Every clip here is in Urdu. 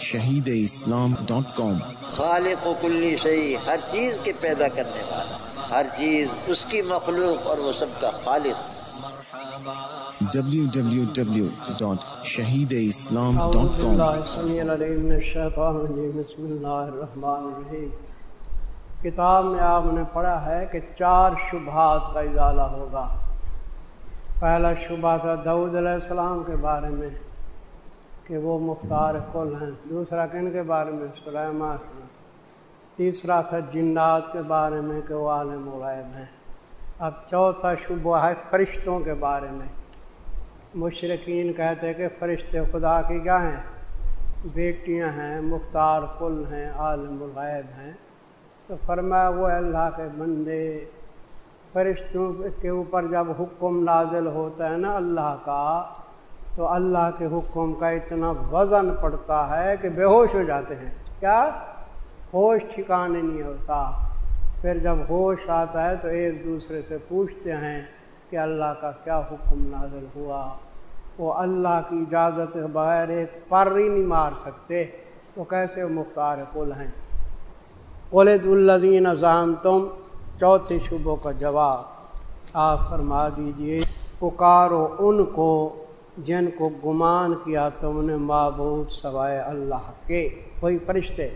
شہید اسلام ڈاٹ کام۔ خالق و کلی شہی ہر چیز کے پیدا کرنے والا ہر چیز اس کی مخلوق اور وہ سب کا خالق۔ www.shahideislam.com بسم اللہ الرحمن الرحیم۔ کتاب میں آپ نے پڑھا ہے کہ چار شبہات کا اضالہ ہوگا۔ پہلا شبہ تھا دعود علیہ السلام کے بارے میں۔ کہ وہ مختار کل ہیں۔ دوسرا کن کے بارے میں؟ سلیمان۔ تیسرا تھا جنات کے بارے میں کہ وہ عالم غائب ہیں۔ اب چوتھا شبہ ہے فرشتوں کے بارے میں۔ مشرقین کہتے کہ فرشتے خدا کی کیا ہیں۔ بیٹیاں ہیں، مختار کل ہیں، عالم الغیب ہیں۔ تو فرمایا وہ اللہ کے بندے۔ فرشتوں کے اوپر جب حکم نازل ہوتا ہے نا اللہ کا تو اللہ کے حکم کا اتنا وزن پڑتا ہے کہ بے ہوش ہو جاتے ہیں۔ کیا؟ ہوش ٹھکانے نہیں ہوتا۔ پھر جب ہوش آتا ہے تو ایک دوسرے سے پوچھتے ہیں کہ اللہ کا کیا حکم نازل ہوا۔ وہ اللہ کی اجازت کے بغیر ایک پر ہی نہیں مار سکتے۔ تو کیسے مختار کل ہیں؟ قلد الزین اظام تم چوتھے شبوں کا جواب۔ آپ فرما دیجیے، پکارو ان کو جن کو گمان کیا تم نے معبود سوائے اللہ کے، کوئی فرشتے؟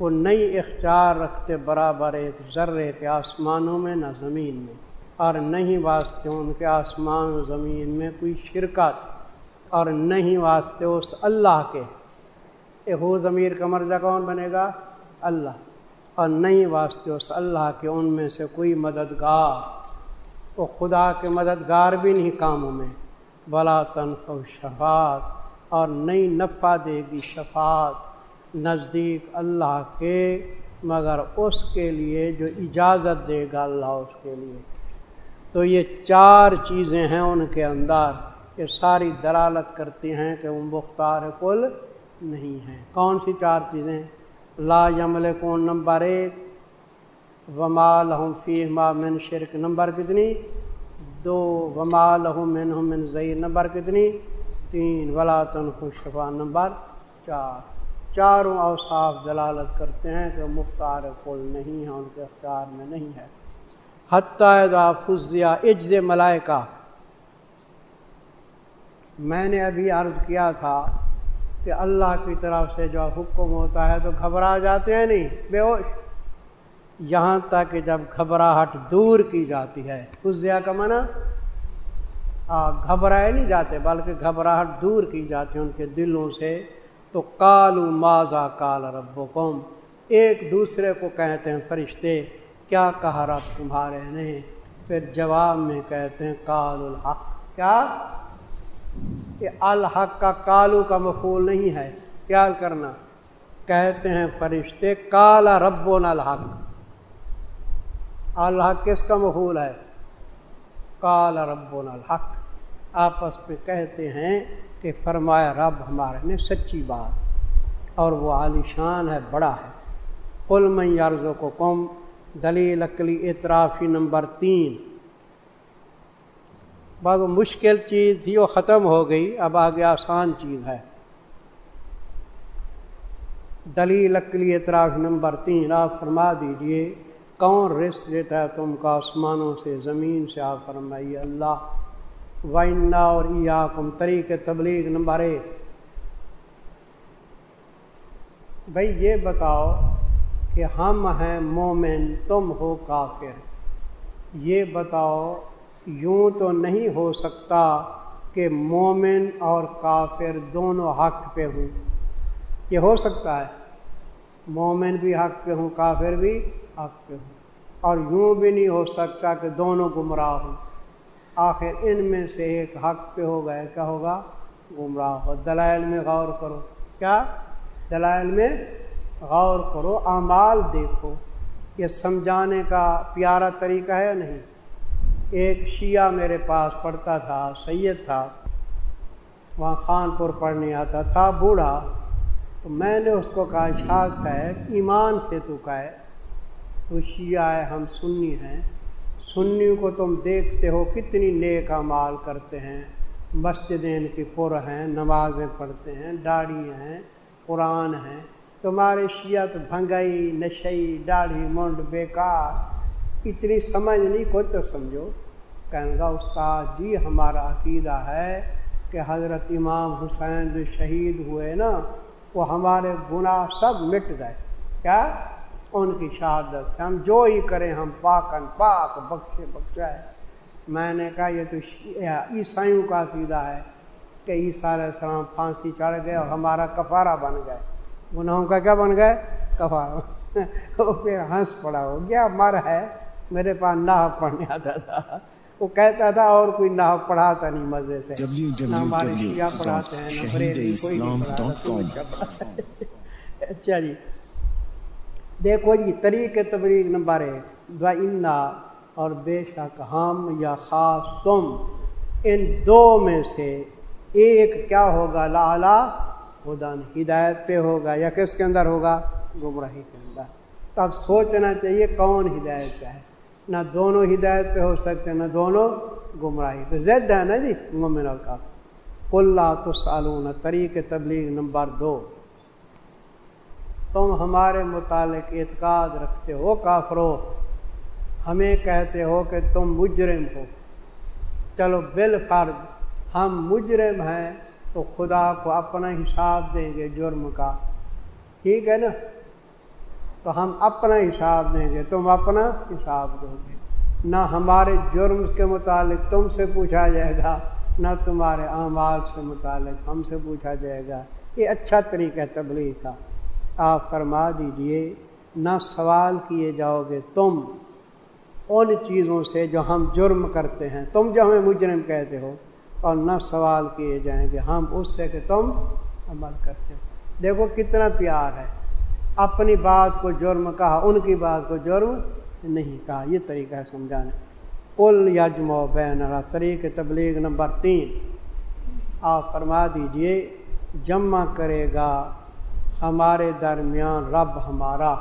وہ نئی اختیار رکھتے برابر ایک ذرے کے آسمانوں میں، نہ زمین میں، اور نہیں واسطے ان کے آسمان و زمین میں کوئی شرکت، اور نہیں واسطے اس اللہ کے۔ اے ہو ضمیر کا مرجہ کون بنے گا؟ اللہ، اور نہیں واسطے اس اللہ کے ان میں سے کوئی مددگار۔ وہ خدا کے مددگار بھی نہیں کاموں میں۔ بلا تنخ و شفات اور نئی نفع دے گی شفات نزدیک اللہ کے، مگر اس کے لیے جو اجازت دے گا اللہ اس کے لیے۔ تو یہ چار چیزیں ہیں ان کے اندر، یہ ساری دلالت کرتی ہیں کہ وہ مختار کل نہیں ہیں۔ کون سی چار چیزیں لا یمل کون نمبر ایک ومال ہوں فی ما من شرک۔ نمبر کتنی؟ دو ومال ہوں من من ضعی نمبر کتنی؟ تین، ولا شفا، نمبر چار۔ چاروں اوصاف دلالت کرتے ہیں کہ مختار کل نہیں ہے ان کے اختیار میں نہیں ہے۔ حتیٰ فضیا اجز ملائکہ۔ میں نے ابھی عرض کیا تھا کہ اللہ کی طرف سے جو حکم ہوتا ہے تو گھبرا جاتے ہیں نہیں، بے ہوش۔ یہاں تک کہ جب گھبراہٹ دور کی جاتی ہے خزیا کا منع گھبرائے نہیں جاتے، بلکہ گھبراہٹ دور کی جاتی ہے ان کے دلوں سے۔ تو کالو ماضا کال رب ایک دوسرے کو کہتے ہیں، فرشتے، کیا کہا رب تمہارے نے؟ پھر جواب میں کہتے ہیں کال الحق۔ کیا؟ یہ الحق کا کالو کا مفول نہیں ہے، خیال کرنا۔ کہتے ہیں فرشتے کالا رب و الحق۔ الحق کس کا مفول ہے؟ کالا رب الحق۔ آپس میں کہتے ہیں کہ فرمایا رب ہمارے نے سچی بات، اور وہ عالیشان ہے، بڑا ہے۔ کل میں یارزوں کو کم دلیل اکلی اطرافی نمبر تین۔ بعض مشکل چیز تھی، وہ ختم ہو گئی۔ اب آگے آسان چیز ہے۔ دلیل اکلی اطراف نمبر تین، آپ فرما دیجیے کون رزق دیتا ہے تم کا آسمانوں سے، زمین سے؟ آپ فرمائیے، اللہ۔ وائنا اور یا کم طریق تبلیغ نمبر ایک۔ بھائی، یہ بتاؤ کہ ہم ہیں مومن، تم ہو کافر۔ یہ بتاؤ، یوں تو نہیں ہو سکتا کہ مومن اور کافر دونوں حق پہ ہوں۔ یہ ہو سکتا ہے، مومن بھی حق پہ ہوں، کافر بھی حق پہ ہوں۔ اور یوں بھی نہیں ہو سکتا کہ دونوں گمراہ ہوں۔ آخر ان میں سے ایک حق پہ ہو گئے کیا ہوگا؟ گمراہ ہو۔ دلائل میں غور کرو۔ کیا؟ دلائل میں غور کرو، اعمال دیکھو۔ یہ سمجھانے کا پیارا طریقہ ہے یا نہیں؟ ایک شیعہ میرے پاس پڑھتا تھا، سید تھا۔ وہاں خان پور پڑھنے آتا تھا، بوڑھا۔ تو میں نے اس کو کہا، شاہ صاحب، ایمان سے تو کہے۔ تو شیعہ ہے ہم سنی ہیں۔ سنی کو تم دیکھتے ہو کتنی نیک مال کرتے ہیں۔ مسجدین کی پر ہیں، نمازیں پڑھتے ہیں، داڑھی ہیں، قرآن ہیں۔ تمہاری شیعت بھنگئی نشئی، داڑھی، منڈ، بیکار، اتنی سمجھ نہیں کو تو سمجھو۔ کہنے گا استاد جی ہمارا عقیدہ ہے کہ حضرت امام حسین جو شہید ہوئے نا، وہ ہمارے گناہ سب مٹ گئے۔ کیا؟ ان کی شہادت سے ہم جو ہی کریں ہم پاکن پاک بخشے بخشائے میں نے کہا یہ تو عیسائیوں کا عقیدہ ہے کہ عیسیٰ علیہ السلام پھانسی چڑھ گئے اور ہمارا کفارہ بن گئے۔ گناہوں کا کیا بن گئے؟ کفارہ۔ وہ پھر ہنس پڑا ہو گیا مر ہے؟ میرے پاس نہ پڑھنے آتا تھا۔ وہ کہتا تھا اور کوئی نہ پڑھاتا نہیں مزے سے۔ ہمارے شیعہ پڑھاتے ہیں اچھا جی دیکھو جی طریق تبریک نمبر ایک انا اور بے شک ہم یا خاص تم ان دو میں سے ایک کیا ہوگا؟ لالا خدا ہدایت پہ ہوگا یا کس کے اندر ہوگا؟ گمراہی کے اندر۔ تب سوچنا چاہیے کون ہدایت پہ ہے۔ نہ دونوں ہدایت پہ ہو سکتے، نہ دونوں گمراہی پہ۔ زد ہے نا جی مومن کا کلّہ تو سالون طریق تبلیغ نمبر دو۔ تم ہمارے متعلق اعتقاد رکھتے ہو کافرو۔ ہمیں کہتے ہو کہ تم مجرم ہو۔ چلو بالفرض ہم مجرم ہیں تو خدا کو اپنا حساب دیں گے جرم کا۔ ٹھیک ہے نا؟ تو ہم اپنا حساب دیں گے، تم اپنا حساب دو گے۔ نہ ہمارے جرم کے متعلق تم سے پوچھا جائے گا، نہ تمہارے اعمال سے متعلق ہم سے پوچھا جائے گا۔ یہ اچھا طریقہ ہے، تبلیغ کا۔ آپ فرما دیجیے، نہ سوال کیے جاؤ گے تم ان چیزوں سے جو ہم جرم کرتے ہیں، تم جو ہمیں مجرم کہتے ہو، اور نہ سوال کیے جائیں گے ہم اس سے کہ تم عمل کرتے ہو۔ دیکھو کتنا پیار ہے، اپنی بات کو جرم کہا، ان کی بات کو جرم نہیں کہا۔ یہ طریقہ ہے سمجھانے۔ کل یجم و بین طریق تبلیغ نمبر تین۔ آپ فرما دیجیے، جمع کرے گا ہمارے درمیان رب ہمارا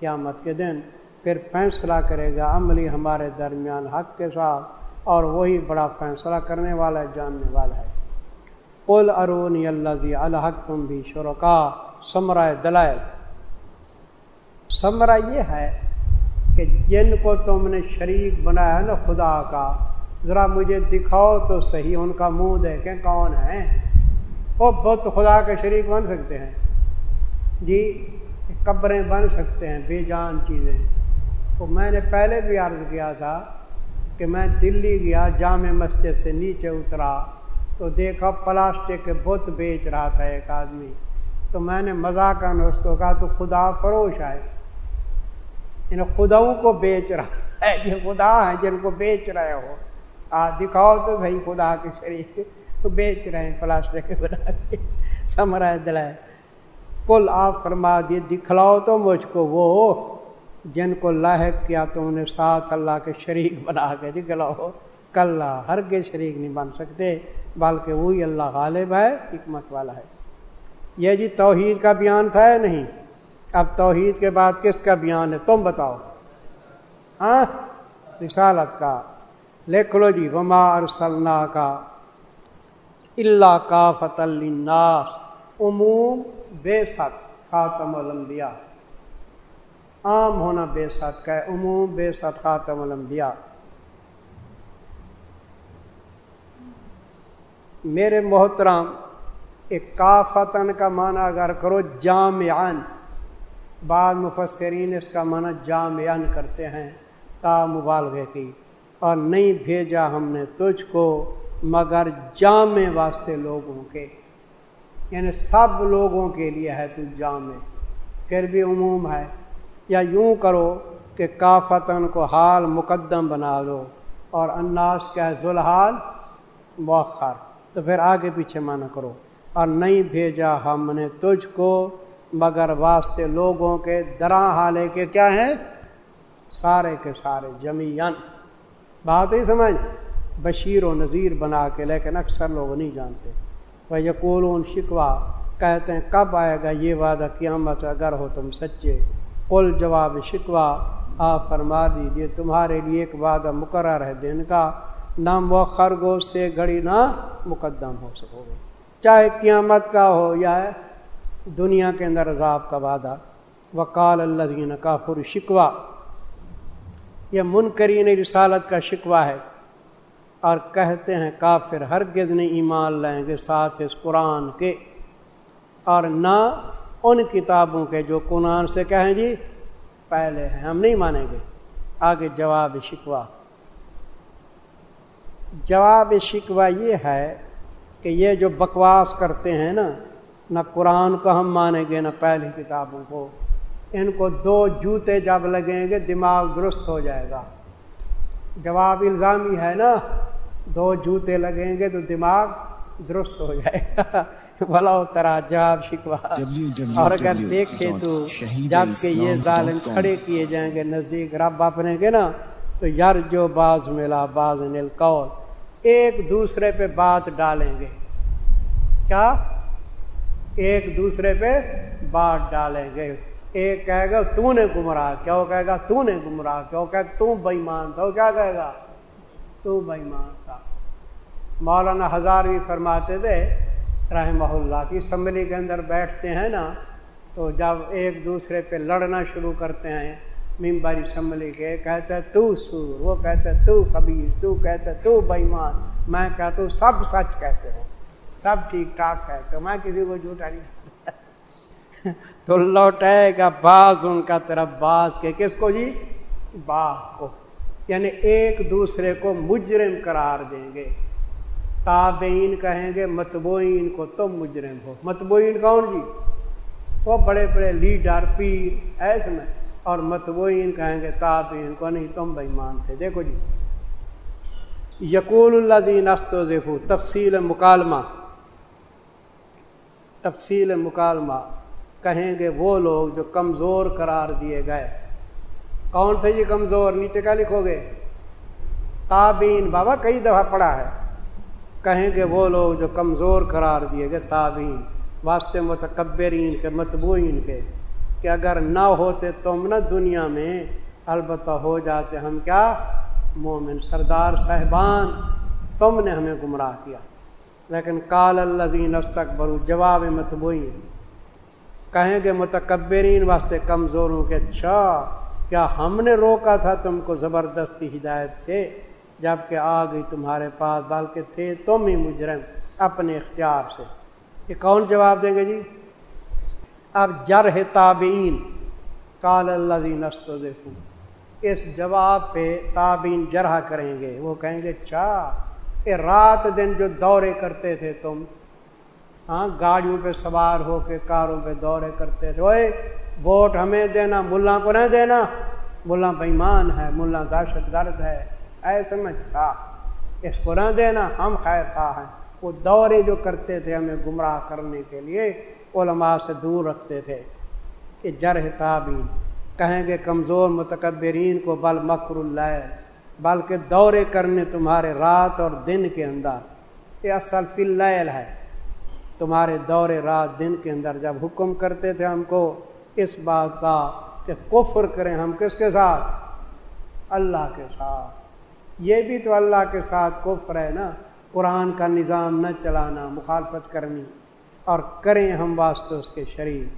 قیامت کے دن پھر فیصلہ کرے گا، عملی ہمارے درمیان حق کے ساتھ، اور وہی بڑا فیصلہ کرنے والا جاننے والا ہے۔ قل ارونی اللہ الحق تم بھی شرکا ثمرائے دلائل۔ ثمرہ یہ ہے کہ جن کو تم نے شریک بنایا ہے نا خدا کا، ذرا مجھے دکھاؤ تو صحیح، ان کا منہ دیکھیں کون ہے وہ بت خدا کے شریک بن سکتے ہیں۔ جی قبریں بن سکتے ہیں، بے جان چیزیں۔ تو میں نے پہلے بھی عرض کیا تھا کہ میں دلی گیا، جامع مسجد سے نیچے اترا، تو دیکھا پلاسٹک کے بت بیچ رہا تھا ایک آدمی۔ تو میں نے مذاق اس کو کہا تو خدا فروش آئے۔ ان خداؤں کو بیچ رہا۔ ہے یہ خدا ہیں جن کو بیچ رہے ہو۔ آ، دکھاؤ تو صحیح خدا کے شریک تو بیچ رہے ہیں پلاسٹک کے بنا کے۔ سمرائے دلائے۔ کل آپ فرما دیے، دکھلاؤ تو مجھ کو وہ جن کو لاحق کیا تم نے ساتھ اللہ کے شریک بنا کے دکھلاؤ۔ کل ہر کے شریک نہیں بن سکتے، بلکہ وہی اللہ غالب ہے، حکمت والا ہے۔ یہ جی توحید کا بیان تھا یا نہیں؟ اب توحید کے بعد کس کا بیان ہے؟ تم بتاؤ۔ ہاں؟ رسالت کا۔ لکھ لو جی وما ارسلنا کا اللہ کا فتح الناس عموم بے ست خاتم الانبیاء۔ عام ہونا بے ست کا ہے، عموم بے ست خاتم الانبیاء۔ میرے محترام ایک کافتن کا معنی اگر کرو جامعن بعض مفسرین اس کا معنی جامعن کرتے ہیں، تا مبالغے کی۔ اور نہیں بھیجا ہم نے تجھ کو، مگر جامع واسطے لوگوں کے۔ یعنی سب لوگوں کے لیے ہے تو جامع، پھر بھی عموم ہے۔ یا یوں کرو کہ کافتن کو حال مقدم بنا دو اور اناس کیا ہے ذوالحال مؤخر، تو پھر آگے پیچھے مانا کرو۔ اور نہیں بھیجا ہم نے تجھ کو، مگر واسطے لوگوں کے درا حالے کے کیا ہیں؟ سارے کے سارے جمیان بات ہی سمجھ؟ بشیر و نذیر بنا کے، لیکن اکثر لوگ نہیں جانتے۔ یقول شکوا کہتے ہیں، کب آئے گا یہ وعدہ قیامت اگر ہو تم سچے؟ قل، جواب شکوا آپ فرما دیجیے تمہارے لیے ایک وعدہ مقرر ہے دن کا نہ مؤخر گو سے گھڑی نہ مقدم ہو سکو گے۔ چاہے قیامت کا ہو یا دنیا کے اندر عذاب کا وعدہ۔ وکال اللہ کا فر شکوہ یہ منکرین رسالت کا شکوہ ہے۔ اور کہتے ہیں کافر ہرگز نہیں ایمان لائیں گے، ساتھ اس قرآن کے۔ اور نہ ان کتابوں کے جو قرآن سے کہیں جی پہلے ہیں، ہم نہیں مانیں گے۔ آگے جواب شکوہ۔ جواب شکوہ یہ ہے کہ یہ جو بکواس کرتے ہیں نا، نہ قرآن کو ہم مانیں گے، نہ پہلی کتابوں کو۔ ان کو دو جوتے جب لگیں گے، دماغ درست ہو جائے گا۔ جواب الزامی ہے نا دو جوتے لگیں گے تو دماغ درست ہو جائے گا۔ بلا ترا جاب شکوا۔ اور اگر دیکھے تو جبکہ یہ ظالم کھڑے کیے جائیں گے نزدیک رب اپنے کے نا تو یار جو باز ملا باز نل کول۔ ایک دوسرے پہ بات ڈالیں گے۔ کیا؟ ایک دوسرے پہ بات ڈالیں گے۔ ایک کہے گا تو نے گمراہ۔ کیا وہ کہے گا؟ تو نے گمراہ۔ کیا وہ کہ تو بےمان تھا۔ وہ کیا کہے گا؟ تو بےمان تھا مولانا ہزار بھی فرماتے تھے، رحمہ اللہ کی اسمبلی کے اندر بیٹھتے ہیں نا، تو جب ایک دوسرے پہ لڑنا شروع کرتے ہیں ممبر اسمبلی کے کہتے تو سور، وہ کہتے تو خبیر، تو کہتے تو بےمان میں کہتا ہوں، سب سچ کہتے ہو، سب ٹھیک ٹھاک کہتے ہو میں کسی کو جھوٹا نہیں تو لوٹے گا بعض ان کا طرف بعض کے، کس کو جی؟ بات کو۔ یعنی ایک دوسرے کو مجرم قرار دیں گے۔ تابعین کہیں گے، متبوئین کو تم مجرم ہو۔ متبوئین کون جی؟ وہ بڑے بڑے لیڈر، پیر ایسے میں۔ اور متبوئین کہیں گے، تابعین کو نہیں، تم بےمان تھے۔ دیکھو جی۔ یقول اللہ دین است دیکھو تفصیل مکالمہ۔ تفصیل مکالمہ۔ کہیں گے، وہ لوگ جو کمزور قرار دیے گئے۔ کون تھے جی کمزور؟ نیچے کیا لکھو گے؟ تابین بابا، کئی دفعہ پڑھا ہے۔ کہیں گے وہ لوگ جو کمزور قرار دیے گئے تابین واسطے متکبرین کے متبوئین کے۔ کہ اگر نہ ہوتے تم نہ دنیا میں، البتہ ہو جاتے ہم کیا؟ مومن سردار صاحبان۔ تم نے ہمیں گمراہ کیا۔ لیکن کال الزین استق برو جواب متبوئین کہیں گے متکبرین واسطے کمزوروں کے اچھا کیا ہم نے روکا تھا تم کو زبردستی ہدایت سے؟ جبکہ آ گئی تمہارے پاس، بلکہ تھے تم ہی مجرم اپنے اختیار سے۔ یہ کون جواب دیں گے جی؟ اب جرح تابعین کال اللہ نست اس جواب پہ تابعین جرح کریں گے۔ وہ کہیں گے اچھا یہ رات دن جو دورے کرتے تھے تم ہاں گاڑیوں پہ سوار ہو کے، کاروں پہ دورے کرتے تھے۔ اوے ووٹ ہمیں دینا ملا کو نہیں دینا۔ ملا بےمان ہے ملا دہشت گرد ہے۔ ایسے میں اس کو نہ دینا، ہم خیر خواہ ہیں۔ وہ دورے جو کرتے تھے ہمیں گمراہ کرنے کے لیے، علماء سے دور رکھتے تھے کہ جرح تعبین کہیں گے کمزور متکبرین کو بل مکر اللہ بلکہ دورے کرنے تمہارے رات اور دن کے اندر۔ یہ اصل فی اللیل ہے۔ تمہارے دور رات دن کے اندر جب حکم کرتے تھے ہم کو اس بات کا کہ کفر کریں ہم کس کے ساتھ؟ اللہ کے ساتھ۔ یہ بھی تو اللہ کے ساتھ کفر ہے نا۔ قرآن کا نظام نہ چلانا، مخالفت کرنی۔ اور کریں ہم واسطے اس کے شریک۔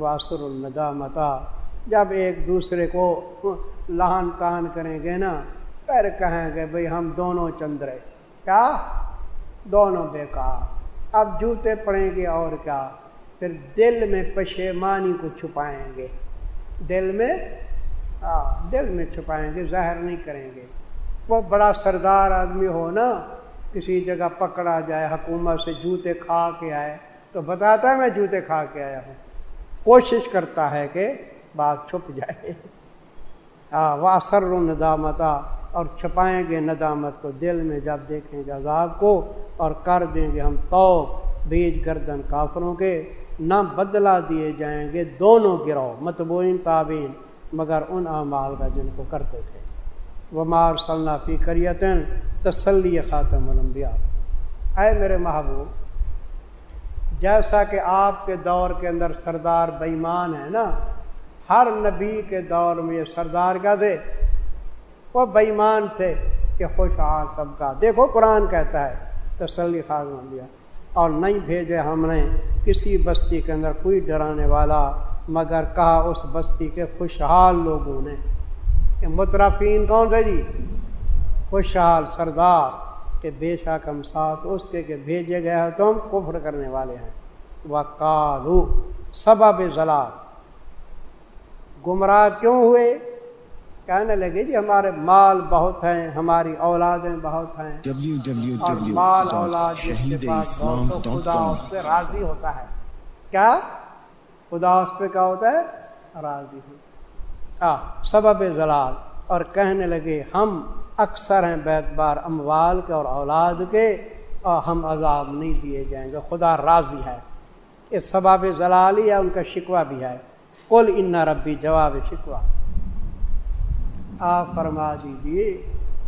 واسر الندامتا۔ جب ایک دوسرے کو لہن تان کریں گے نا، پھر کہیں گے بھئی ہم دونوں چندرے۔ کیا؟ دونوں بیکار اب جوتے پڑیں گے اور کیا؟ پھر دل میں پشیمانی کو چھپائیں گے۔ دل میں ہاں دل میں چھپائیں گے، ظاہر نہیں کریں گے۔ وہ بڑا سردار آدمی ہو نا، کسی جگہ پکڑا جائے، حکومت سے جوتے کھا کے آئے، تو بتاتا ہے میں جوتے کھا کے آیا ہوں۔ کوشش کرتا ہے کہ بات چھپ جائے۔ ہاں وہ سر ندامتا اور چھپائیں گے ندامت کو۔ دل میں جب دیکھیں گے عذاب کو اور کر دیں گے ہم تو بیج گردن کافروں کے۔ نہ بدلا دیے جائیں گے، دونوں گروہ متبوئین تعبین مگر ان اعمال کا جن کو کرتے تھے۔ وہ مار صلاح فی کریتن تسلی خاتم الانبیاء اے میرے محبوب، جیسا کہ آپ کے دور کے اندر سردار بےمان ہے نا، ہر نبی کے دور میں یہ سردار کیا تھے؟ وہ بےمان تھے کہ خوشحال طبقہ۔ دیکھو قرآن کہتا ہے تسلی خاص دیا اور نہیں بھیجے ہم نے کسی بستی کے اندر کوئی ڈرانے والا، مگر کہا اس بستی کے خوشحال لوگوں نے کہ مترفین کون تھے جی؟ خوشحال سردار کہ بے شک ہم ساتھ اس کے کہ بھیجے گئے ہیں تم کفر کرنے والے ہیں۔ وہ کالو سبب زلال گمراہ کیوں ہوئے؟ کہنے لگے جی ہمارے مال بہت ہیں ہماری اولادیں بہت ہیں اور مال اولاد جس کے پاس خدا اس پہ راضی ہوتا ہے. کیا؟ خدا اس پہ کیا ہوتا ہے؟ راضی ہو سبب زلال اور کہنے لگے ہم اکثر ہیں بیت بار اموال کے اور اولاد کے اور ہم عذاب نہیں دیے جائیں گے خدا راضی ہے۔ یہ سباب زلالی ہے ان کا شکوہ بھی ہے۔ کل ان ربی جواب شکوہ۔ آپ فرما دیجیے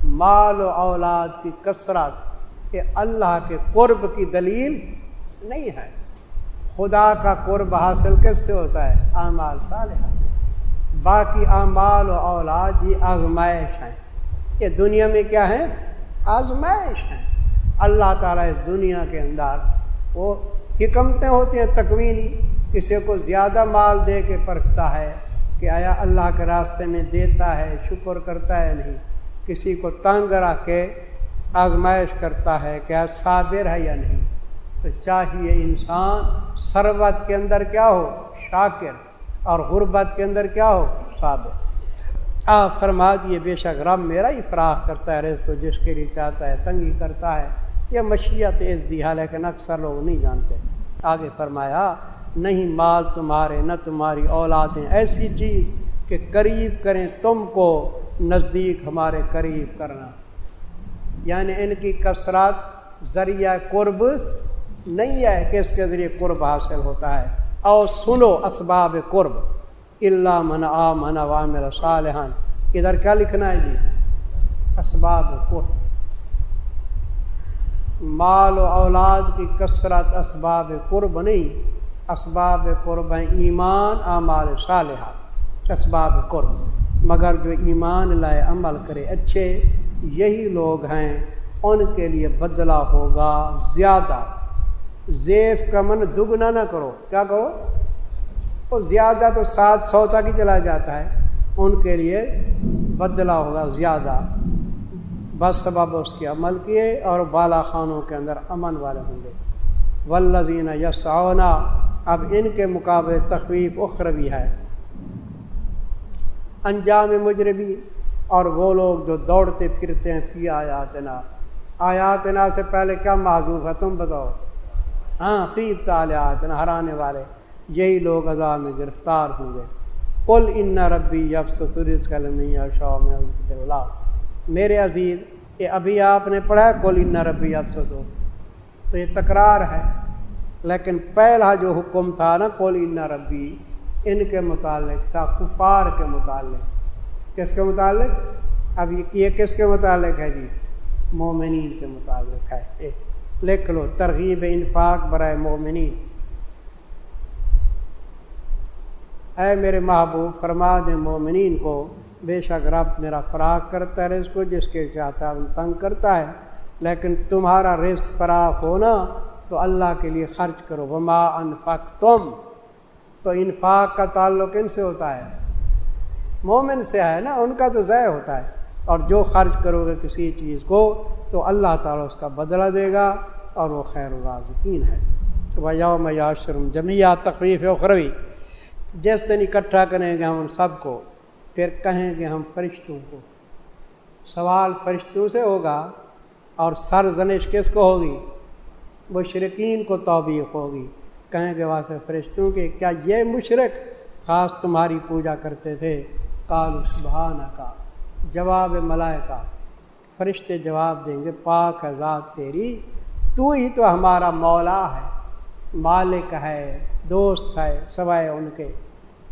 مال و اولاد کی کثرت یہ اللہ کے قرب کی دلیل نہیں ہے۔ خدا کا قرب حاصل کس سے ہوتا ہے؟ اعمال صالحہ۔ باقی اعمال و اولاد یہ آزمائش ہیں۔ یہ دنیا میں کیا ہے آزمائش ہیں۔ اللہ تعالیٰ اس دنیا کے اندر وہ حکمتیں ہوتی ہیں، تکوینی۔ کسی کو زیادہ مال دے کے پرکھتا ہے کہ آیا اللہ کے راستے میں دیتا ہے، شکر کرتا ہے نہیں۔ کسی کو تنگ رکھ کے آزمائش کرتا ہے کیا صابر ہے یا نہیں۔ تو چاہیے انسان سربت کے اندر کیا ہو؟ شاکر۔ اور غربت کے اندر کیا ہو؟ صابر۔ آ فرما دیے بے شک رب میرا ہی فراخ کرتا ہے، رزق کو جس کے لیے چاہتا ہے، تنگی کرتا ہے۔ یہ مشیت اس دیا لیکن اکثر لوگ نہیں جانتے۔ آگے فرمایا نہیں مال تمہارے، نہ تمہاری اولادیں۔ ایسی چیز کہ قریب کریں تم کو نزدیک ہمارے قریب کرنا۔ یعنی ان کی کثرت، ذریعہ قرب نہیں ہے کہ اس کے ذریعے قرب حاصل ہوتا ہے۔ اور سنو اسباب قرب۔ اللہ من آ من عوام صالحان ادھر کیا لکھنا ہے جی؟ اسباب قرب۔ مال و اولاد کی کثرت اسباب قرب نہیں۔ اسباب قرب ہیں، ایمان، اعمال صالحہ، اسباب قرب۔ مگر جو ایمان لائے، عمل کرے اچھے، یہی لوگ ہیں، ان کے لیے بدلہ ہوگا زیادہ۔ زیف کا من دگنا نہ کرو۔ کیا کہو وہ زیادہ تو سات سو تک ہی چلا جاتا ہے۔ ان کے لیے بدلہ ہوگا زیادہ۔ بس سبب اس کے عمل کیے اور بالا خانوں کے اندر امن والے ہوں گے۔ ولزین یسونا اب ان کے مقابلے تخویف اخروی ہے۔ انجام مجربی، اور وہ لوگ جو دوڑتے پھرتے ہیں فی آیاتنا۔ آیاتنا سے پہلے کیا معذوف ہے تم بتاؤ؟ ہاں فی تعلیاتنا ہرانے والے۔ یہی لوگ عذاب میں گرفتار ہوں گے۔ کل ان ربی یفس اللہ۔ میرے عزیز، یہ ابھی آپ نے پڑھا کل ان ربی یفس تو یہ تکرار ہے۔ لیکن پہلا جو حکم تھا نا کول ان ربی، ان کے متعلق تھا، کفار کے متعلق۔ کس کے متعلق؟ اب یہ کس کے متعلق ہے جی؟ مومنین کے متعلق ہے۔ لکھ لو، ترغیب انفاق برائے مومنین۔ اے میرے محبوب، فرما دیں مومنین کو، بے شک رب میرا فراق کرتا ہے، رزق کو، جس کے چاہتا ہے تنگ کرتا ہے۔ لیکن تمہارا رزق فراق ہونا تو اللہ کے لیے خرچ کرو۔ وما انفق تم تو انفاق کا تعلق ان سے ہوتا ہے۔ مومن سے ہے نا، ان کا تو ضائع ہوتا ہے۔ اور جو خرچ کرو گے کسی چیز کو، تو اللہ تعالیٰ اس کا بدلہ دے گا اور وہ خیر الرازقین ہے۔ تو یوم یاشرم جمعہ تقریف اخروی جس دن اکٹھا کریں گے ہم سب کو، پھر کہیں گے ہم فرشتوں کو۔ سوال فرشتوں سے ہوگا اور سر زنش کس کو ہوگی؟ مشرقین کو توبیق ہوگی۔ کہیں گے وہاں سے فرشتوں کے، کیا یہ مشرق خاص تمہاری پوجا کرتے تھے؟ کال سبحانہ کا جواب ملائکہ۔ فرشتے جواب دیں گے، پاک ذات تیری، تو ہی تو ہمارا مولا ہے، مالک ہے، دوست ہے، سوائے ان کے۔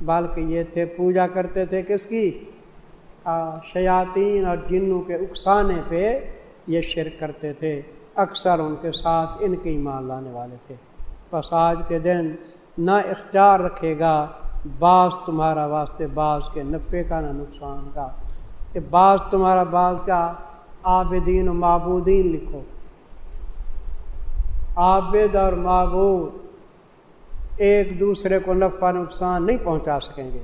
بلکہ یہ تھے، پوجا کرتے تھے کس کی؟ شیاطین اور جنوں کے اکسانے پہ یہ شرک کرتے تھے۔ اکثر ان کے ساتھ ان کے ایمان لانے والے تھے۔ بس آج کے دن نہ اختیار رکھے گا بعض تمہارا واسطے بعض کے نفے کا، نہ نقصان کا۔ کہ بعض تمہارا بعض کا عابدین و معبودین لکھو۔ عابد اور معبود ایک دوسرے کو نفع، نقصان نہیں پہنچا سکیں گے۔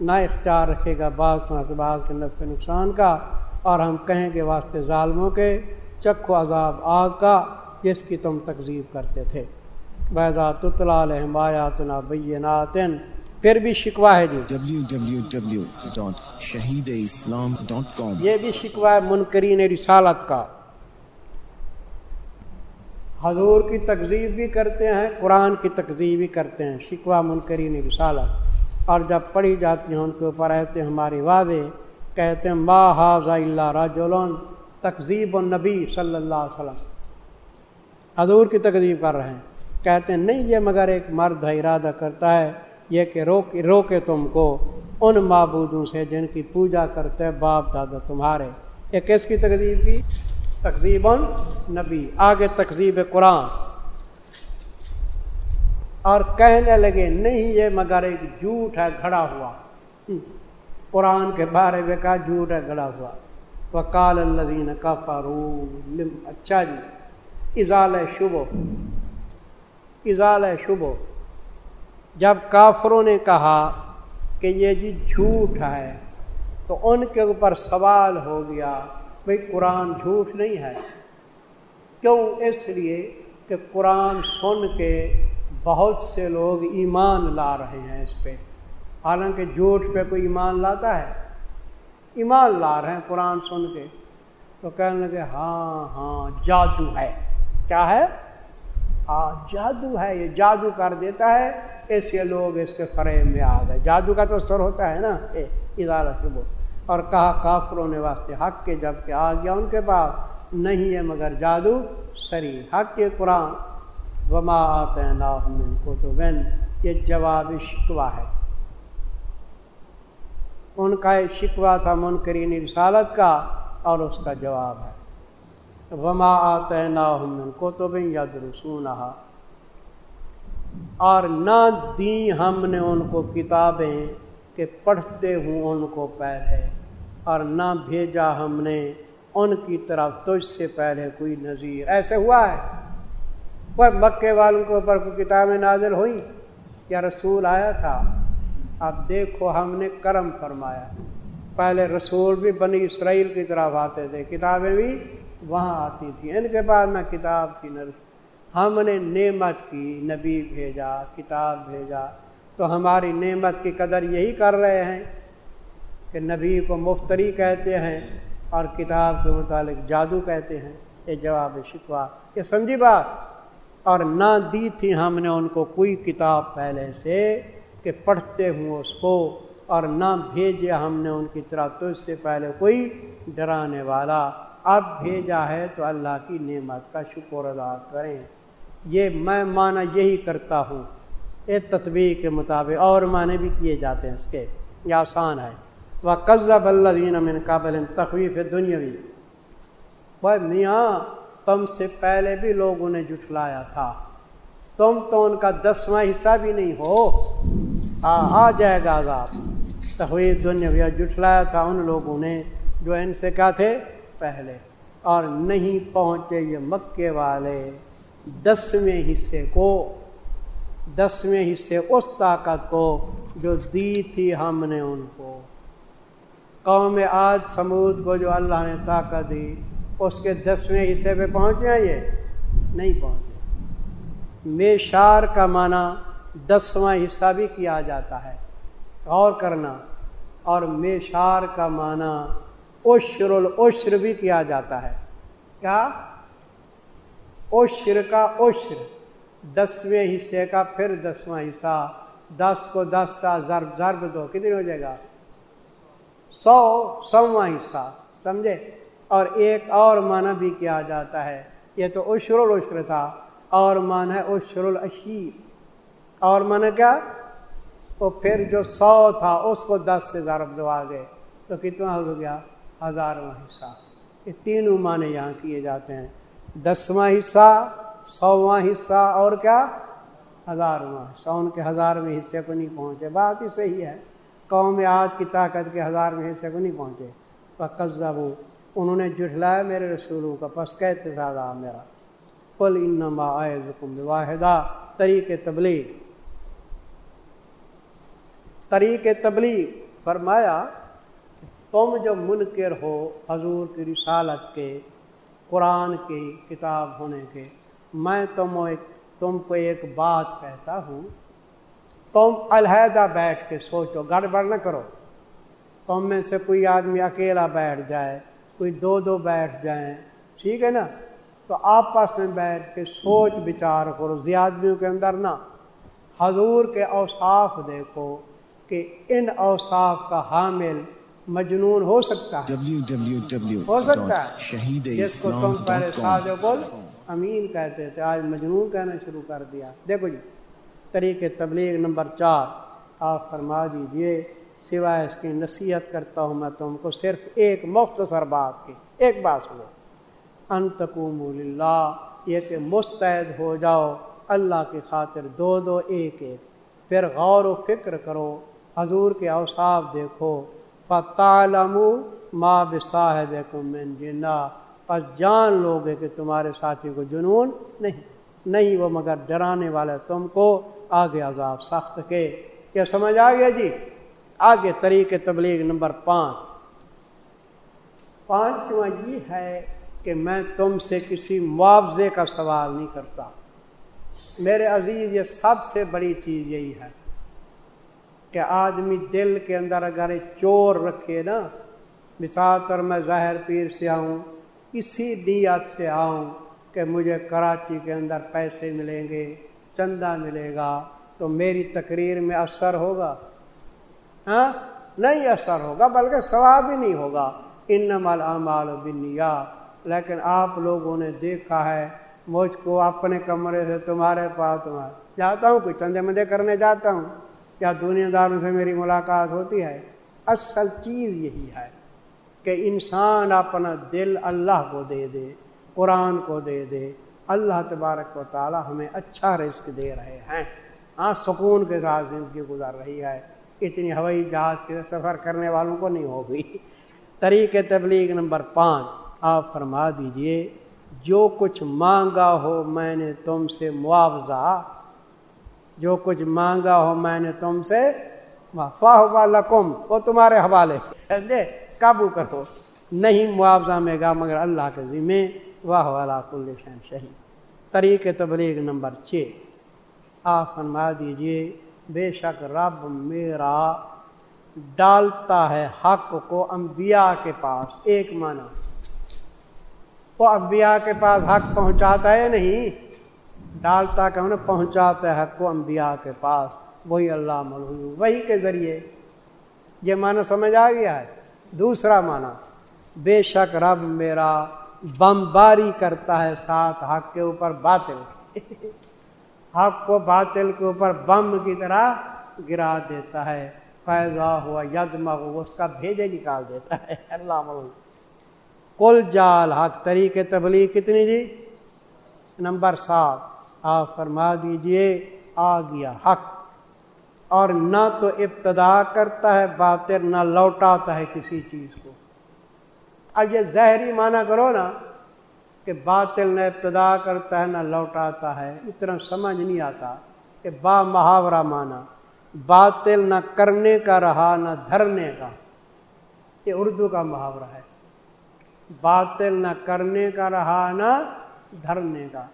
نہ اختیار رکھے گا بعض بعض کے نفع، نقصان کا۔ اور ہم کہیں گے واسطے ظالموں کے چکھو عذاب آگ کا جس کی تم تقزیب کرتے تھے۔ بیضا تطلا آیات بینات پھر بھی شکوا ہے جی۔ www.shahideislam.com یہ بھی شکوا ہے منکرین رسالت کا۔ حضور کی تقزیب بھی کرتے ہیں قرآن کی تقزیب بھی کرتے ہیں۔ شکوا منکرین رسالت۔ اور جب پڑھی جاتی ہیں ان کے اوپر رہتے ہماری واضح کہتے ہیں ما حاض اللہ راجولون تقزیب النبی صلی اللہ علیہ وسلم۔ حضور کی تقزیب کر رہے ہیں۔ کہتے ہیں، نہیں، یہ مگر ایک مرد ارادہ کرتا ہے، یہ کہ روک، روکے تم کو ان معبودوں سے جن کی پوجا کرتے باپ دادا تمہارے۔ یہ کس کی تقزیب کی؟ تقزیب نبی آگے تقزیب قرآن۔ اور کہنے لگے، نہیں، یہ مگر ایک جھوٹ ہے، گھڑا ہوا۔ قرآن کے بارے میں کہا، جھوٹ ہے، گھڑا ہوا۔ وکال الزین کا فارو اچھا جی اضال شبو اضال شبو جب کافروں نے کہا کہ یہ جی جھوٹ ہے، تو ان کے اوپر سوال ہو گیا بھائی قرآن جھوٹ نہیں ہے۔ کیوں؟ اس لیے کہ قرآن سن کے بہت سے لوگ ایمان لا رہے ہیں اس پہ۔ حالانکہ جھوٹ پہ کوئی ایمان لاتا ہے۔ ایمان ہیں قرآن سن کے، تو کہنے لگے ہاں ہاں جادو ہے۔ کیا ہے؟ ہاں جادو ہے، یہ جادو کر دیتا ہے۔ ایسے لوگ اس کے فریب میں آ گئے۔ جادو کا تو سر ہوتا ہے نا ادارہ شبو اور کہا، کافروں نے واسطے حق کے، جبکہ آ گیا ان کے پاس۔ نہیں ہے مگر جادو، سری حق کے قرآن۔ وما آتے ہیں کو تو بین یہ جواب شکوا ہے۔ ان کا یہ شکوا تھا منکرین رسالت کا اور اس کا جواب ہے۔ وما آتے نا کو تو بین یا درسون اور نہ دی ہم نے ان کو کتابیں کہ پڑھتے ہوں ان کو پہلے، اور نہ بھیجا ہم نے ان کی طرف تجھ سے پہلے کوئی نظیر۔ ایسے ہوا ہے؟ مکے والوں کے اوپر کوئی کتابیں نازل ہوئی یا رسول آیا تھا؟ اب دیکھو ہم نے کرم فرمایا۔ پہلے رسول بھی بنی اسرائیل کی طرف آتے تھے، کتابیں بھی وہاں آتی تھیں۔ ان کے بعد نہ کتاب تھی، نہ رسول۔ ہم نے نعمت کی، نبی بھیجا، کتاب بھیجا۔ تو ہماری نعمت کی قدر یہی کر رہے ہیں کہ نبی کو مفتری کہتے ہیں اور کتاب کے متعلق جادو کہتے ہیں۔ یہ جواب شکوا یہ سمجھی بات۔ اور نہ دی تھی ہم نے ان کو کوئی کتاب پہلے سے۔ کہ پڑھتے ہوں اس کو اور نہ بھیجے ہم نے ان کی طرح تو اس سے پہلے کوئی ڈرانے والا۔ اب بھیجا ہے تو اللہ کی نعمت کا شکر ادا کریں۔ یہ میں معنی یہی کرتا ہوں۔ اس تطبیق کے مطابق اور معنی بھی کیے جاتے ہیں اس کے۔ یہ آسان ہے۔ وہ قزب اللہ من قابل تخویف دنیاوی وہ میاں تم سے پہلے بھی لوگوں نے جٹلایا تھا۔ تم تو ان کا دسواں حصہ بھی نہیں ہو۔ آ آ جائے گا عذاب۔ تخویف دنیا جٹلایا تھا، ان لوگوں نے جو ان سے کیا تھے، پہلے اور نہیں پہنچے یہ مکے والے۔ دسویں حصے کو، دسویں حصے اس طاقت کو جو دی تھی ہم نے ان کو۔ قوم آج سمود کو جو اللہ نے طاقت دی، اس کے دسویں حصے پہ پہنچے یہ؟ نہیں پہنچے۔ میشار کا معنی دسواں حصہ بھی کیا جاتا ہے۔ غور کرنا اور میشار کا معنی عشر العشر بھی کیا جاتا ہے۔ کیا؟ عشر کا عشر۔ دسویں حصے کا پھر دسواں حصہ۔ دس کو دس سا، ضرب ضرب دو کتنی ہو جائے گا؟ سو، سواں حصہ، سمجھے؟ اور ایک اور معنی بھی کیا جاتا ہے۔ یہ تو عشر العشر تھا۔ اور مان ہے عشر العشیر۔ اور معنی کیا وہ پھر جو سو تھا، اس کو دس سے ضرب دو آگے تو کتنا ہو گیا؟ ہزارواں حصہ۔ یہ تینوں معنی یہاں کیے جاتے ہیں۔ دسواں حصہ، سواں حصہ، اور کیا؟ ہزارواں حصہ۔ ان کے ہزارویں حصے کو نہیں پہنچے۔ بات ہی صحیح ہے۔ قوم آج کی طاقت کے ہزارویں حصے کو نہیں پہنچے۔ وہ قزہ انہوں نے جٹلایا میرے رسولوں کا پس کہتے زیادہ میرا۔ کل انما آئے واحدہ طریق تبلیغ۔ طریق تبلیغ، فرمایا، تم جو منکر ہو حضور کی رسالت کے، قرآن کی کتاب ہونے کے، میں تم ایک، تم کو ایک بات کہتا ہوں، تم علیحدہ بیٹھ کے سوچو، گڑبڑ نہ کرو۔ تم میں سے کوئی آدمی اکیلا بیٹھ جائے، کوئی دو دو بیٹھ جائیں، ٹھیک ہے نا؟ تو آپس میں بیٹھ کے سوچ بچار کرو زیادگیوں کے اندر نا حضور کے اوصاف دیکھو کہ ان اوصاف کا حامل مجنون ہو سکتا ہے۔ ہو سکتا ہے۔ جس کو تم پہلے سادے بول امین کہتے تھے آج مجنون کہنا شروع کر دیا۔ دیکھو جی طریقے تبلیغ نمبر چار۔ آپ فرما دیجیے سوائے اس کی نصیحت کرتا ہوں میں تم کو صرف ایک مختصر بات کی۔ ایک بات سنو۔ انتقوم اللہ یہ کہ مستعد ہو جاؤ۔ اللہ کی خاطر دو دو ایک ایک۔ پھر غور و فکر کرو۔ حضور کے اوصاف دیکھو۔ فتعلم ما بصاحب من جنا۔ پس جان لو گے کہ تمہارے ساتھی کو جنون نہیں۔ نہیں وہ مگر ڈرانے والے تم کو آگے عذاب سخت کے۔ کیا سمجھ آ گیا جی؟ آگے طریق تبلیغ نمبر پانچ۔ پانچواں یہ ہے کہ میں تم سے کسی معاوضے کا سوال نہیں کرتا۔ میرے عزیز، یہ سب سے بڑی چیز یہی ہے۔ کہ آدمی دل کے اندر اگر چور رکھے نا، مثال طور میں ظاہر پیر سے آؤں، اسی نیت سے آؤں کہ مجھے کراچی کے اندر پیسے ملیں گے، چندہ ملے گا، تو میری تقریر میں اثر ہوگا۔ ہاں؟ نہیں اثر ہوگا، بلکہ ثواب ہی نہیں ہوگا۔ ان مال امال و بنیا لیکن آپ لوگوں نے دیکھا ہے، مجھ کو اپنے کمرے سے تمہارے پاس تمہارے، جاتا ہوں، کوئی چندے مندے کرنے جاتا ہوں۔ یا دنیا داروں سے میری ملاقات ہوتی ہے؟ اصل چیز یہی ہے کہ انسان اپنا دل اللہ کو دے دے، قرآن کو دے دے۔ اللہ تبارک و تعالی ہمیں اچھا رزق دے رہے ہیں۔ ہاں سکون کے ساتھ زندگی گزر رہی ہے۔ اتنی ہوائی جہاز کے سفر کرنے والوں کو نہیں ہوگی۔ طریق تبلیغ نمبر پانچ، آپ فرما دیجیے، جو کچھ مانگا ہو میں نے تم سے معاوضہ جو کچھ مانگا ہو میں نے تم سے لکم، وہ تمہارے حوالے۔ دے قابو کرو۔ نہیں معاوضہ میں گا مگر اللہ کے ذمے۔ واہ والا کل شہن شہی طریق تبلیغ نمبر چھ۔ آپ فرما دیجیے، بے شک رب میرا ڈالتا ہے حق کو انبیاء کے پاس۔ ایک معنی۔ وہ انبیاء کے پاس حق پہنچاتا ہے نہیں؟ ڈالتا کہ انہیں پہنچاتا ہے حق کو انبیاء کے پاس، وہی اللہ ملو وہی کے ذریعے۔ یہ معنی سمجھ آ گیا ہے؟ دوسرا معنی، بے شک رب میرا بمباری کرتا ہے ساتھ حق کے اوپر باطل۔ حق کو باطل کے اوپر بم کی طرح گرا دیتا ہے۔ فیضا ہوا ید اس کا بھیجے نکال دیتا ہے۔ اللہ ملو کل جال حق طریقے تبلیغ کتنی جی؟ نمبر سات۔ آپ فرما دیجیے، آ گیا حق۔ اور نہ تو ابتدا کرتا ہے باطر نہ لوٹاتا ہے کسی چیز کو۔ اب یہ زہری معنی کرو نا کہ باطل نہ ابتدا کرتا ہے، نہ لوٹاتا ہے، اتنا سمجھ نہیں آتا کہ با محاورہ معنی۔ باطل نہ کرنے کا رہا، نہ دھرنے کا۔ یہ اردو کا محاورہ ہے۔ باطل نہ کرنے کا رہا، نہ دھرنے کا۔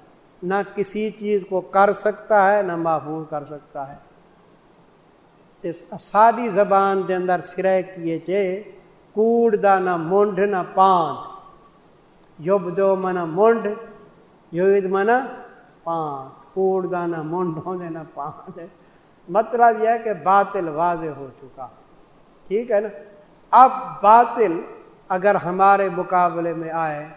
نہ کسی چیز کو کر سکتا ہے، نہ محفوظ کر سکتا ہے۔ اس سادی زبان کے اندر سرے کیے چے، کوڑ دا نہ مونڈ نہ پاند۔ یوب دو من مونڈ، یوید من پاند۔ کوڑ دا نہ مونڈ ہونے نہ پاند۔ مطلب یہ ہے کہ باطل واضح ہو چکا۔ ٹھیک ہے نا؟ اب باطل اگر ہمارے مقابلے میں آئے،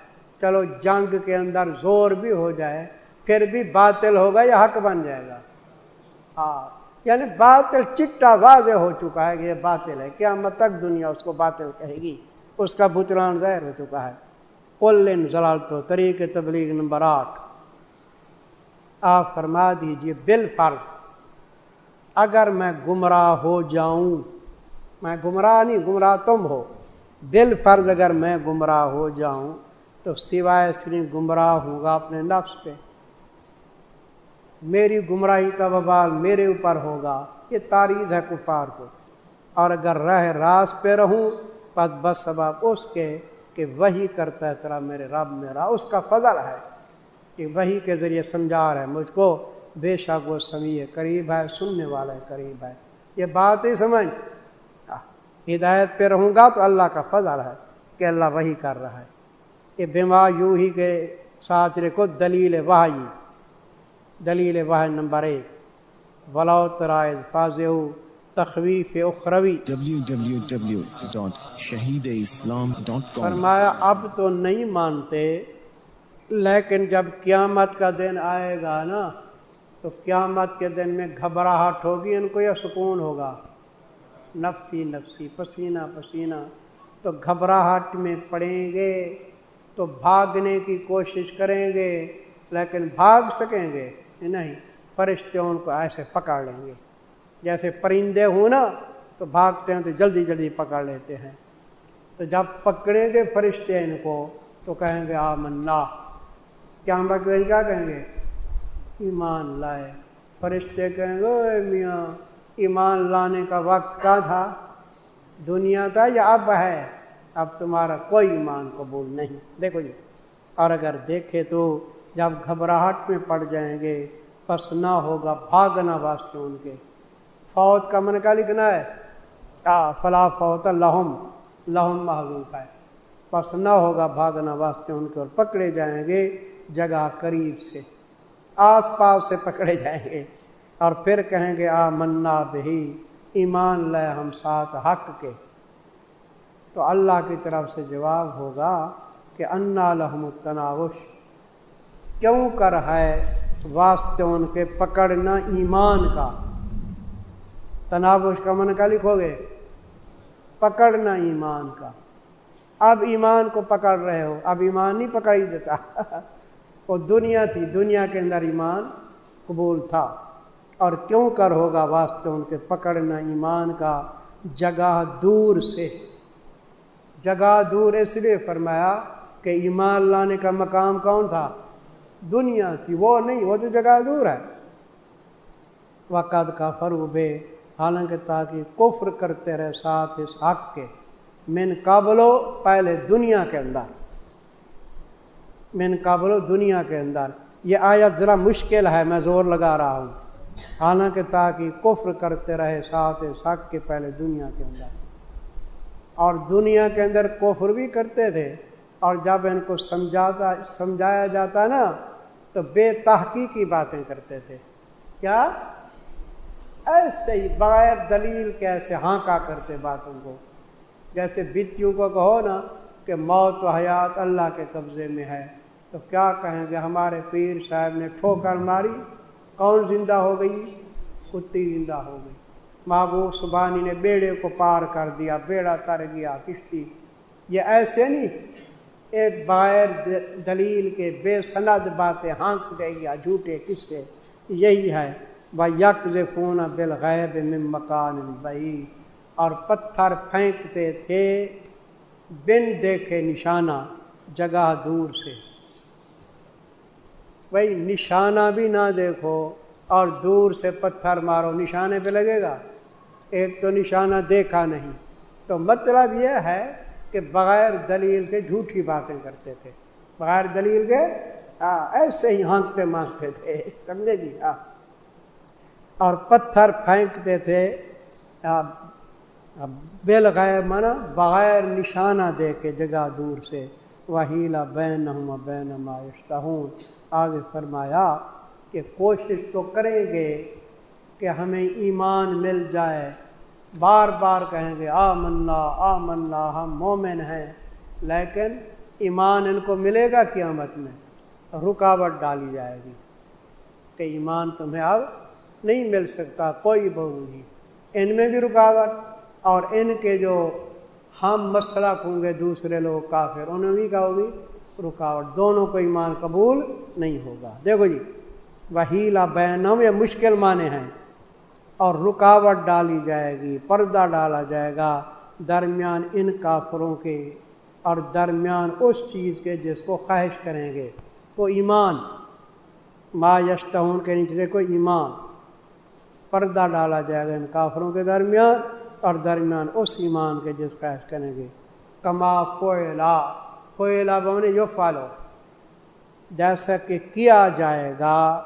چلو جنگ کے اندر زور بھی ہو جائے پھر بھی باطل ہوگا یا حق بن جائے گا؟ ہاں یعنی باطل چٹا واضح ہو چکا ہے کہ یہ باطل ہے۔ کیا مت تک دنیا اس کو باطل کہے گی۔ اس کا بچران ظاہر ہو چکا ہے۔ کل زلال تو طریق تبلیغ نمبر آٹھ۔ آپ فرما دیجیے بال فرض اگر میں گمراہ ہو جاؤں، میں گمراہ نہیں، گمراہ تم ہو۔ بال فرض اگر میں گمراہ ہو جاؤں، تو سوائے صرف گمراہ ہوگا اپنے نفس پہ۔ میری گمراہی کا وبال میرے اوپر ہوگا، یہ تاریخ ہے کفار کو۔ اور اگر رہ راس پہ رہوں، پس بس سبب اس کے کہ وہی کرتا ہے ترا میرے رب میرا۔ اس کا فضل ہے کہ وہی کے ذریعے سمجھا رہا ہے مجھ کو۔ بے شک وہ سمیع قریب ہے، سننے والا ہے قریب ہے۔ یہ بات ہی سمجھ۔ ہدایت پہ رہوں گا تو اللہ کا فضل ہے کہ اللہ وہی کر رہا ہے۔ یہ بیما یوں ہی کے ساتھ رکھو دلیل واہی دلیل واحد نمبر ایک۔ ولاؤ ترائے فاض تخویف اخروی فرمایا اب تو نہیں مانتے لیکن جب قیامت کا دن آئے گا نا تو قیامت کے دن میں گھبراہٹ ہوگی ان کو یا سکون ہوگا۔ نفسی نفسی پسینہ پسینہ۔ تو گھبراہٹ میں پڑیں گے تو بھاگنے کی کوشش کریں گے لیکن بھاگ سکیں گے۔ نہیں، فرشتے ان کو ایسے پکڑ لیں گے۔ جیسے پرندے ہوں نا، تو بھاگتے ہیں تو جلدی جلدی پکڑ لیتے ہیں۔ تو جب پکڑیں گے فرشتے ان کو، تو کہیں گے آ منا کیا ہم کیا کہیں گے؟ ایمان لائے۔ فرشتے کہیں گے اے میاں، ایمان لانے کا وقت کیا تھا؟ دنیا تھا یا اب ہے؟ اب تمہارا کوئی ایمان قبول نہیں۔ دیکھو جی اور اگر دیکھے تو جب گھبراہٹ میں پڑ جائیں گے، پس نہ ہوگا بھاگنا واسطے ان کے۔ فوت کا من کا لکھنا ہے۔ فلاں فوت لہم لہم محبوب ہے۔ پس نہ ہوگا بھاگنا واسطے ان کے اور پکڑے جائیں گے جگہ قریب سے۔ آس پاس سے پکڑے جائیں گے۔ اور پھر کہیں گے، آ، منا بہی، ایمان لے ہم ساتھ حق کے۔ تو اللہ کی طرف سے جواب ہوگا کہ انا لحم التناوش۔ کیوں کر ہے واسطے ان کے پکڑنا ایمان کا؟ تنابش کا من کا لکھو گے؟ پکڑنا ایمان کا۔ اب ایمان کو پکڑ رہے ہو، اب ایمان نہیں پکڑ ہی دیتا۔ وہ دنیا تھی، دنیا کے اندر ایمان قبول تھا۔ اور کیوں کر ہوگا واسطے ان کے پکڑنا ایمان کا؟ جگہ دور سے۔ جگہ دور اس لیے فرمایا کہ ایمان لانے کا مقام کون تھا؟ دنیا تھی وہ نہیں، وہ تو جگہ دور ہے۔ وقت کا فروبے حالانکہ تاکہ کفر کرتے رہے ساتھ اس حق کے۔ من قابلو پہلے دنیا کے اندر۔ من قابلو دنیا کے اندر۔ یہ آیت ذرا مشکل ہے، میں زور لگا رہا ہوں۔ حالانکہ تاکہ کفر کرتے رہے ساتھ اس حق کے پہلے دنیا کے اندر۔ اور دنیا کے اندر کفر بھی کرتے تھے۔ اور جب ان کو سمجھاتا، سمجھایا جاتا نا تو بے تحقیقی باتیں کرتے تھے۔ کیا؟ ایسے ہی بغیر دلیل کے ایسے ہانکا کرتے باتوں کو۔ جیسے بتیوں کو کہو نا کہ موت و حیات اللہ کے قبضے میں ہے۔ تو کیا کہیں گے؟ ہمارے پیر صاحب نے ٹھوکر ماری، کون زندہ ہو گئی؟ کتی زندہ ہو گئی۔ محبوب سبحانی نے بیڑے کو پار کر دیا، بیڑا تر گیا، کشتی۔ یہ ایسے نہیں۔ ایک بغیر دلیل کے بے سند باتیں ہانک دے گیا جھوٹے کس سے یہی ہے۔ وہ یک فون بالغیب من مکان بئی اور پتھر پھینکتے تھے بن دیکھے نشانہ جگہ دور سے۔ بھائی نشانہ بھی نہ دیکھو اور دور سے پتھر مارو، نشانے پہ لگے گا۔ ایک تو نشانہ دیکھا نہیں۔ تو مطلب یہ ہے کہ بغیر دلیل کے جھوٹی باتیں کرتے تھے۔ بغیر دلیل کے؟ ہاں، ایسے ہی ہانکتے مانگتے تھے، سمجھے جی؟ ہاں۔ اور پتھر پھینکتے تھے بے لگائے مانا بغیر نشانہ دے کے جگہ دور سے۔ وہیلا بین بین ہوں آگے فرمایا کہ کوشش تو کریں گے کہ ہمیں ایمان مل جائے۔ بار بار کہیں گے آ منا آ منا ہم مومن ہیں۔ لیکن ایمان ان کو ملے گا قیامت میں، رکاوٹ ڈالی جائے گی کہ ایمان تمہیں اب نہیں مل سکتا، کوئی بہو نہیں۔ ان میں بھی رکاوٹ اور ان کے جو ہم مسلک ہوں گے دوسرے لوگ کافر انہیں بھی کہو گی رکاوٹ دونوں کو ایمان قبول نہیں ہوگا۔ دیکھو جی وہیلا بینم یہ مشکل معنی ہیں۔ اور رکاوٹ ڈالی جائے گی، پردہ ڈالا جائے گا درمیان ان کافروں کے اور درمیان اس چیز کے جس کو خواہش کریں گے۔ وہ ایمان، ما یشتہون کے نیچے دیکھو ایمان۔ پردہ ڈالا جائے گا ان کافروں کے درمیان اور درمیان اس ایمان کے جس کا کریں گے۔ کما فولا فولا بمنے جو فالو جیسا کہ کیا جائے گا۔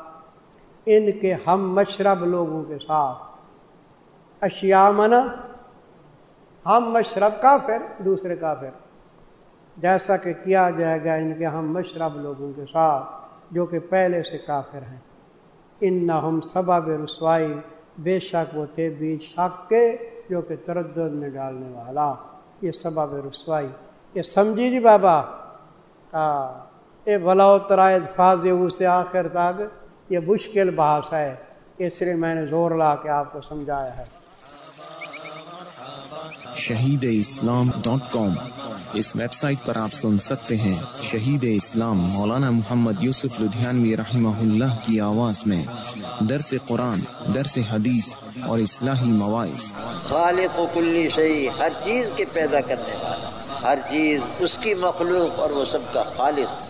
ان کے ہم مشرب لوگوں کے ساتھ۔ اشیاء منا ہم مشرب کافر، دوسرے کافر۔ جیسا کہ کیا جائے گا ان کے ہم مشرب لوگوں کے ساتھ، جو کہ پہلے سے کافر ہیں۔ ان نہ ہم سبب رسوائی، بے شک وہ تھے بیچ شک کے، جو کہ تردد میں ڈالنے والا۔ یہ سبب رسوائی۔ یہ سمجھی جی بابا۔ ہاں اے بلاؤ ترائے فاض سے آخر تک یہ مشکل بحث ہے اس لیے میں نے زور لا کے آپ کو سمجھایا ہے۔ شہید اسلام ڈاٹ کام اس ویب سائٹ پر آپ سن سکتے ہیں۔ شہید اسلام مولانا محمد یوسف لدھیانوی رحمہ اللہ کی آواز میں۔ درس قرآن درس حدیث اور اصلاحی مواعث۔ خالق و کلی شہی ہر چیز کے پیدا کرنے والا ہر چیز اس کی مخلوق اور وہ سب کا خالق۔